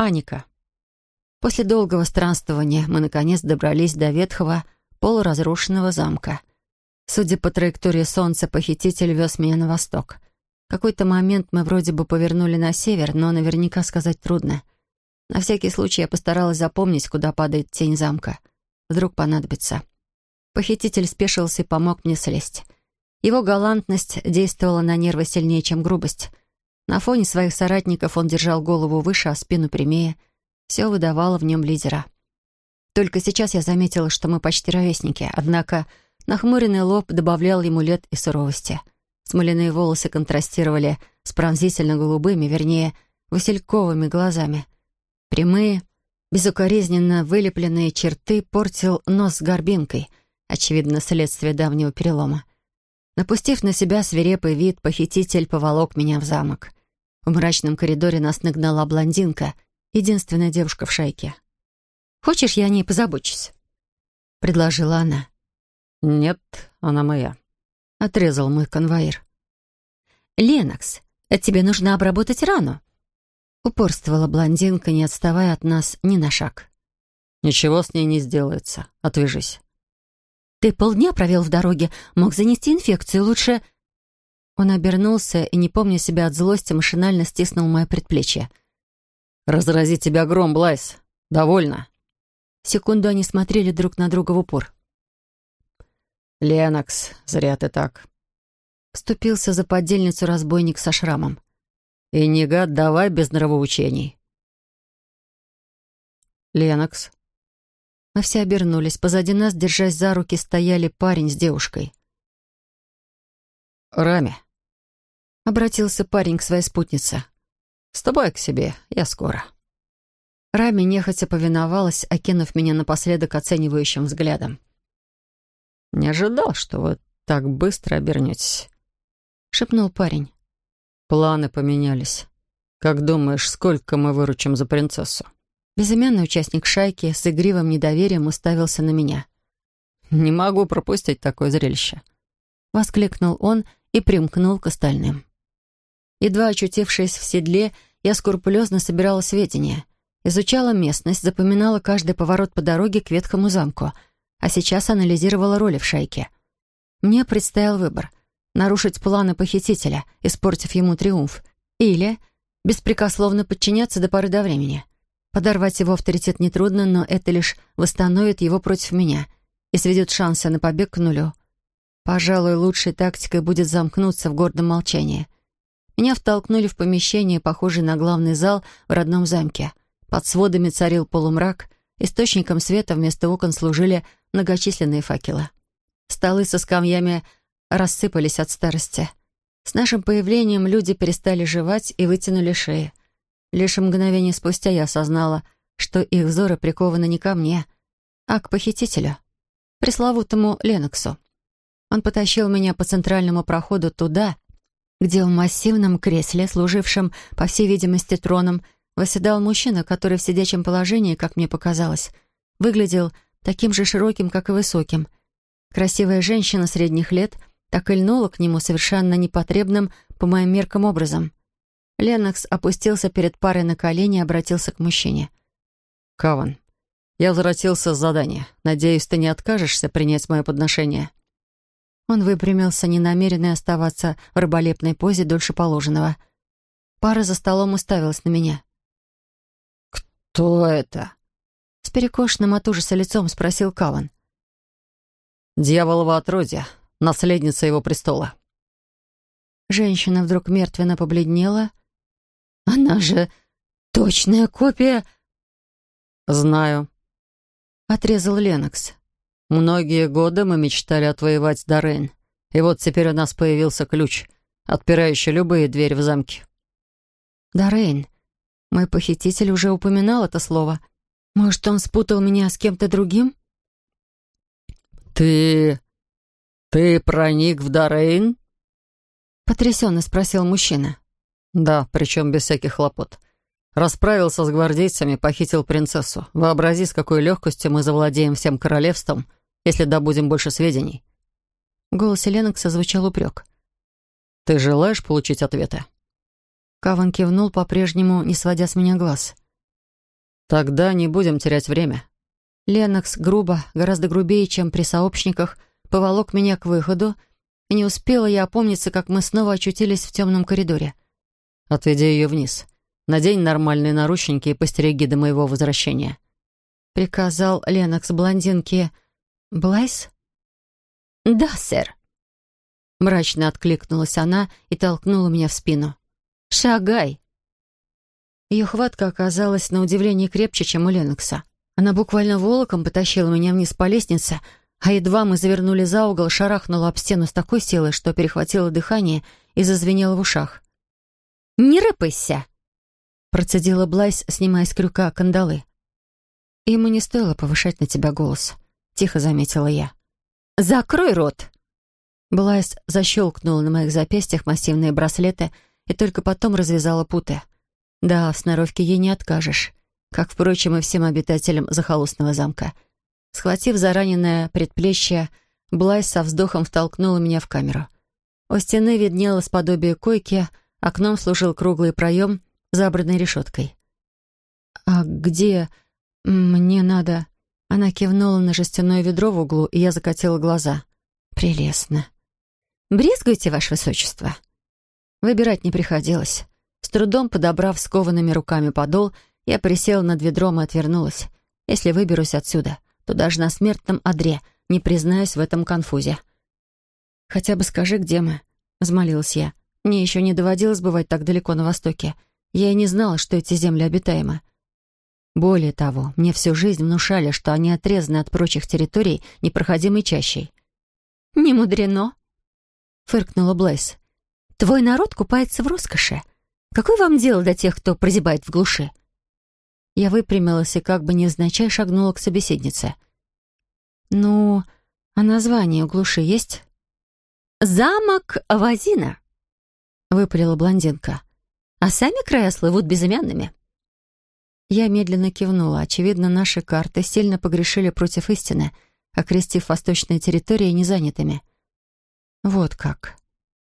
Аника. После долгого странствования мы, наконец, добрались до ветхого, полуразрушенного замка. Судя по траектории солнца, похититель вез меня на восток. Какой-то момент мы вроде бы повернули на север, но наверняка сказать трудно. На всякий случай я постаралась запомнить, куда падает тень замка. Вдруг понадобится. Похититель спешился и помог мне слезть. Его галантность действовала на нервы сильнее, чем грубость. На фоне своих соратников он держал голову выше, а спину прямее — все выдавало в нем лидера. Только сейчас я заметила, что мы почти ровесники, однако нахмуренный лоб добавлял ему лет и суровости. Смоляные волосы контрастировали с пронзительно-голубыми, вернее, васильковыми глазами. Прямые, безукоризненно вылепленные черты портил нос с горбинкой, очевидно, следствие давнего перелома. Напустив на себя свирепый вид, похититель поволок меня в замок. В мрачном коридоре нас нагнала блондинка — единственная девушка в шайке. «Хочешь, я о ней позабочусь?» — предложила она. «Нет, она моя», — отрезал мой конвоир. «Ленокс, тебе нужно обработать рану», — упорствовала блондинка, не отставая от нас ни на шаг. «Ничего с ней не сделается. Отвяжись». «Ты полдня провел в дороге. Мог занести инфекцию. Лучше...» Он обернулся и, не помня себя от злости, машинально стиснул мое предплечье. «Разрази тебя гром, Блайс. Довольно». Секунду они смотрели друг на друга в упор. «Ленокс, зря ты так». Вступился за подельницу разбойник со шрамом. «И не гад, давай без нравоучений». «Ленокс». Мы все обернулись. Позади нас, держась за руки, стояли парень с девушкой. «Рами», — обратился парень к своей спутнице. «Ступай к себе, я скоро». Рами нехотя повиновалась, окинув меня напоследок оценивающим взглядом. «Не ожидал, что вы так быстро обернетесь», — шепнул парень. «Планы поменялись. Как думаешь, сколько мы выручим за принцессу?» Безымянный участник шайки с игривым недоверием уставился на меня. «Не могу пропустить такое зрелище», — воскликнул он и примкнул к остальным. Едва очутившись в седле, я скрупулезно собирала сведения. Изучала местность, запоминала каждый поворот по дороге к ветхому замку, а сейчас анализировала роли в шайке. Мне предстоял выбор — нарушить планы похитителя, испортив ему триумф, или беспрекословно подчиняться до поры до времени. Подорвать его авторитет нетрудно, но это лишь восстановит его против меня и сведет шансы на побег к нулю. Пожалуй, лучшей тактикой будет замкнуться в гордом молчании — меня втолкнули в помещение, похожее на главный зал в родном замке. Под сводами царил полумрак, источником света вместо окон служили многочисленные факелы. Столы со скамьями рассыпались от старости. С нашим появлением люди перестали жевать и вытянули шеи. Лишь мгновение спустя я осознала, что их взоры прикованы не ко мне, а к похитителю, пресловутому Леноксу. Он потащил меня по центральному проходу туда, где в массивном кресле, служившем, по всей видимости, троном, восседал мужчина, который в сидячем положении, как мне показалось, выглядел таким же широким, как и высоким. Красивая женщина средних лет так и льнула к нему совершенно непотребным, по моим меркам, образом. Ленокс опустился перед парой на колени и обратился к мужчине. «Каван, я возвратился с задания. Надеюсь, ты не откажешься принять мое подношение?» Он выпрямился, не намеренный оставаться в рыболепной позе дольше положенного. Пара за столом уставилась на меня. «Кто это?» С перекошенным от ужаса лицом спросил Каван. «Дьяволово отродье, наследница его престола». Женщина вдруг мертвенно побледнела. «Она же точная копия...» «Знаю», — отрезал Ленокс. Многие годы мы мечтали отвоевать Дорейн. И вот теперь у нас появился ключ, отпирающий любые двери в замке. Дорейн. Мой похититель уже упоминал это слово. Может, он спутал меня с кем-то другим? «Ты... ты проник в Дорейн?» Потрясенно спросил мужчина. «Да, причем без всяких хлопот. Расправился с гвардейцами, похитил принцессу. Вообрази, с какой легкостью мы завладеем всем королевством, если добудем больше сведений». В голосе Ленокса звучал упрек. «Ты желаешь получить ответы?» Каван кивнул, по-прежнему не сводя с меня глаз. «Тогда не будем терять время». Ленокс грубо, гораздо грубее, чем при сообщниках, поволок меня к выходу, и не успела я опомниться, как мы снова очутились в темном коридоре. «Отведи ее вниз. Надень нормальные наручники и постереги до моего возвращения», — приказал Ленокс блондинке «Блайс?» «Да, сэр». Мрачно откликнулась она и толкнула меня в спину. «Шагай!» Ее хватка оказалась на удивление крепче, чем у Ленокса. Она буквально волоком потащила меня вниз по лестнице, а едва мы завернули за угол, шарахнула об стену с такой силой, что перехватило дыхание и зазвенело в ушах. «Не рыпайся!» процедила Блайс, снимая с крюка кандалы. «Ему не стоило повышать на тебя голос», — тихо заметила я. «Закрой рот!» Блайс защелкнула на моих запястьях массивные браслеты и только потом развязала путы. Да, в сноровке ей не откажешь, как, впрочем, и всем обитателям захолустного замка. Схватив зараненное предплечье, Блайс со вздохом втолкнула меня в камеру. У стены виднелось подобие койки, окном служил круглый проем, забранной решеткой. «А где мне надо?» Она кивнула на жестяное ведро в углу, и я закатила глаза. «Прелестно». «Брезгуйте, ваше высочество?» Выбирать не приходилось. С трудом подобрав скованными руками подол, я присела над ведром и отвернулась. Если выберусь отсюда, то даже на смертном одре не признаюсь в этом конфузе. «Хотя бы скажи, где мы?» — взмолилась я. «Мне еще не доводилось бывать так далеко на востоке. Я и не знала, что эти земли обитаемы. Более того, мне всю жизнь внушали, что они отрезаны от прочих территорий непроходимой чащей. «Не мудрено», — фыркнула Блэйс. «Твой народ купается в роскоши. Какое вам дело до тех, кто прозябает в глуши?» Я выпрямилась и как бы невзначай шагнула к собеседнице. «Ну, а название у глуши есть?» «Замок Вазина», — выпалила блондинка. «А сами края слывут безымянными». Я медленно кивнула. Очевидно, наши карты сильно погрешили против истины, окрестив восточные территории незанятыми. «Вот как.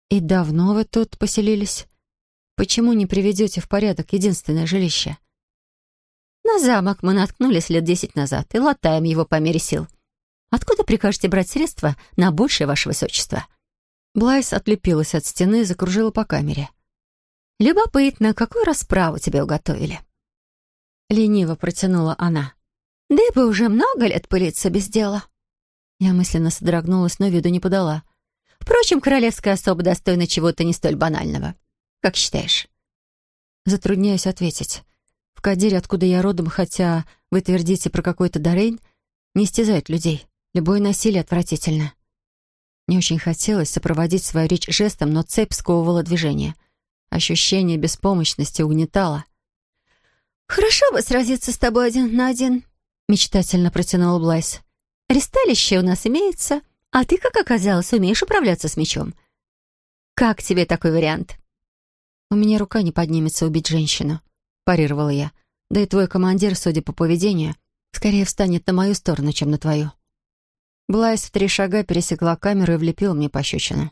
И давно вы тут поселились? Почему не приведете в порядок единственное жилище?» «На замок мы наткнулись лет десять назад и латаем его по мере сил. Откуда прикажете брать средства на большее, ваше высочество?» Блайс отлепилась от стены и закружила по камере. «Любопытно, какую расправу тебе уготовили?» Лениво протянула она. «Да и бы уже много лет пылиться без дела». Я мысленно содрогнулась, но виду не подала. «Впрочем, королевская особа достойна чего-то не столь банального. Как считаешь?» Затрудняюсь ответить. В Кадире, откуда я родом, хотя вы твердите про какой-то Дорейн, не стязают людей. Любое насилие отвратительно. Не очень хотелось сопроводить свою речь жестом, но цепь сковывала движение. Ощущение беспомощности угнетало. «Хорошо бы сразиться с тобой один на один», — мечтательно протянул Блайс. «Ресталище у нас имеется, а ты, как оказалось, умеешь управляться с мечом. Как тебе такой вариант?» «У меня рука не поднимется убить женщину», — парировала я. «Да и твой командир, судя по поведению, скорее встанет на мою сторону, чем на твою». Блайс в три шага пересекла камеру и влепила мне пощечину.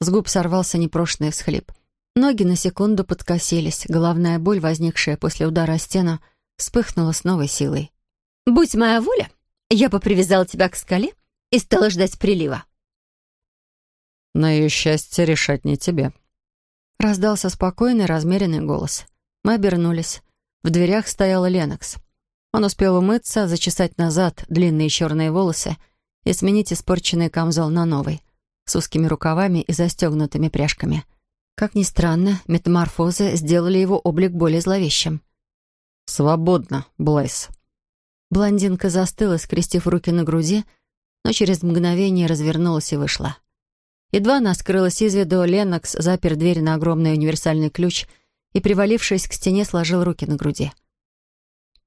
С губ сорвался непрошенный всхлип — Ноги на секунду подкосились, головная боль, возникшая после удара о стену, вспыхнула с новой силой. «Будь моя воля, я бы привязала тебя к скале и стала ждать прилива». «На ее счастье решать не тебе», — раздался спокойный, размеренный голос. Мы обернулись. В дверях стояла Ленокс. Он успел умыться, зачесать назад длинные черные волосы и сменить испорченный камзол на новый, с узкими рукавами и застегнутыми пряжками — как ни странно, метаморфозы сделали его облик более зловещим. «Свободно, Блайс». Блондинка застыла, скрестив руки на груди, но через мгновение развернулась и вышла. Едва она скрылась из виду, Ленокс запер дверь на огромный универсальный ключ и, привалившись к стене, сложил руки на груди.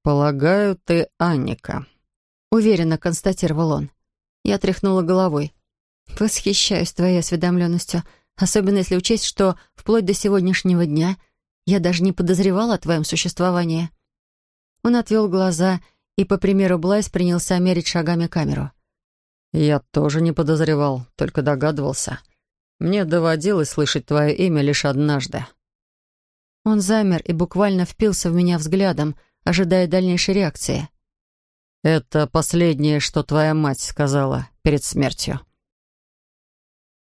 «Полагаю, ты Анника», — уверенно констатировал он. Я тряхнула головой. «Восхищаюсь твоей осведомленностью», — Особенно если учесть, что вплоть до сегодняшнего дня я даже не подозревала о твоем существовании». Он отвел глаза и, по примеру Блайс, принялся мерить шагами камеру. «Я тоже не подозревал, только догадывался. Мне доводилось слышать твое имя лишь однажды». Он замер и буквально впился в меня взглядом, ожидая дальнейшей реакции. «Это последнее, что твоя мать сказала перед смертью».